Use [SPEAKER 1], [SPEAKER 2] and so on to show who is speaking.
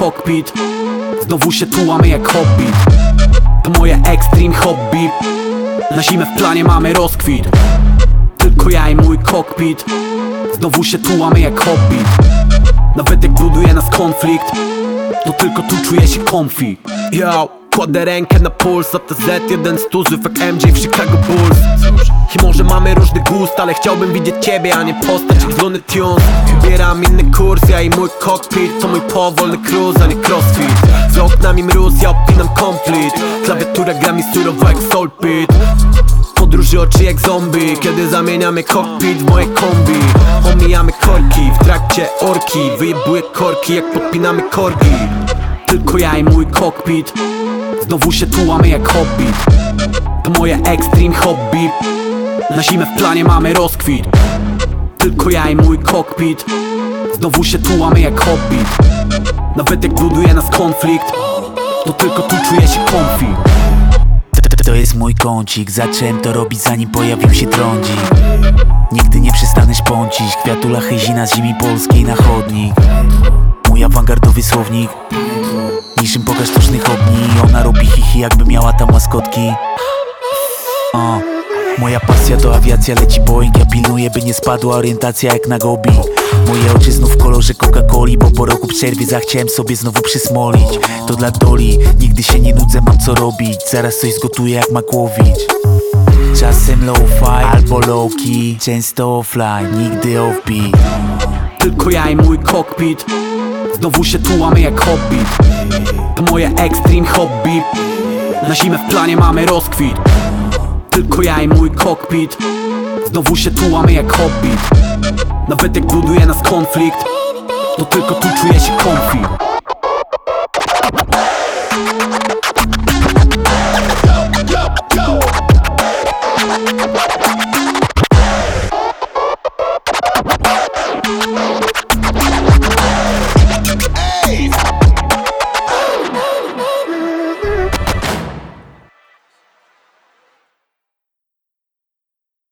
[SPEAKER 1] kokpit. Znowu się tu łamy jak hobbit To moje extreme hobby. Na zimę w planie mamy rozkwit. Tylko ja i mój kokpit. Znowu się tu łamy jak hobbit Nawet jak buduje nas konflikt To tylko tu czuję się comfy. Yo, kładę rękę na puls ATZ jeden z tuzów jak MJ w Chicago Bulls. I może mamy różny gust, ale chciałbym widzieć ciebie, a nie postać jak Looney Tunes. Wybieram inny kurs, ja i mój cockpit To mój powolny cruise, a nie crossfit. Za oknami mróz, ja obpinam complete Klawiatura gra mi surowo jak soulpit Podróży oczy jak zombie Kiedy zamieniamy cockpit w moje kombi. Omijamy korki w trakcie orki. Wyjebuję korki jak podpinamy korki Tylko ja i mój cockpit Znowu się tu łamy jak hobbit To moje extreme hobby. Na zimę w planie mamy rozkwit. Tylko ja i mój cockpit Znowu się tu łamy jak hobbit Nawet jak buduje nas konflikt. To tylko tu czuję się comfy.
[SPEAKER 2] To, jest mój kącik, zacząłem to robić zanim pojawił się trądzik. Nigdy nie przestanę szpącić, kwiatula hejzina z ziemi polskiej na chodnik. Mój awangardowy słownik, niczym pokaż sztucznych ogni. Ona robi chichi jakby miała tam łaskotki. O, Moja pasja to awiacja, leci Boeing. Ja pilnuję by nie spadła orientacja jak na gobi. Moje oczy znów w kolorze Coca-Coli Bo po roku przerwy zachciałem sobie znowu przysmolić. To dla Doli, nigdy się nie nudzę, mam co robić. Zaraz coś zgotuję jak Makłowicz Czasem low-fi albo low-key Często offline, nigdy off-beat.
[SPEAKER 1] Tylko ja i mój cockpit Znowu się tu łamy jak hobbit To moje extreme hobby. Na zimę w planie mamy rozkwit. Tylko ja i mój cockpit Znowu się tu łamy jak hobbit Nawet jak buduje nas konflikt To tylko tu czuję się comfy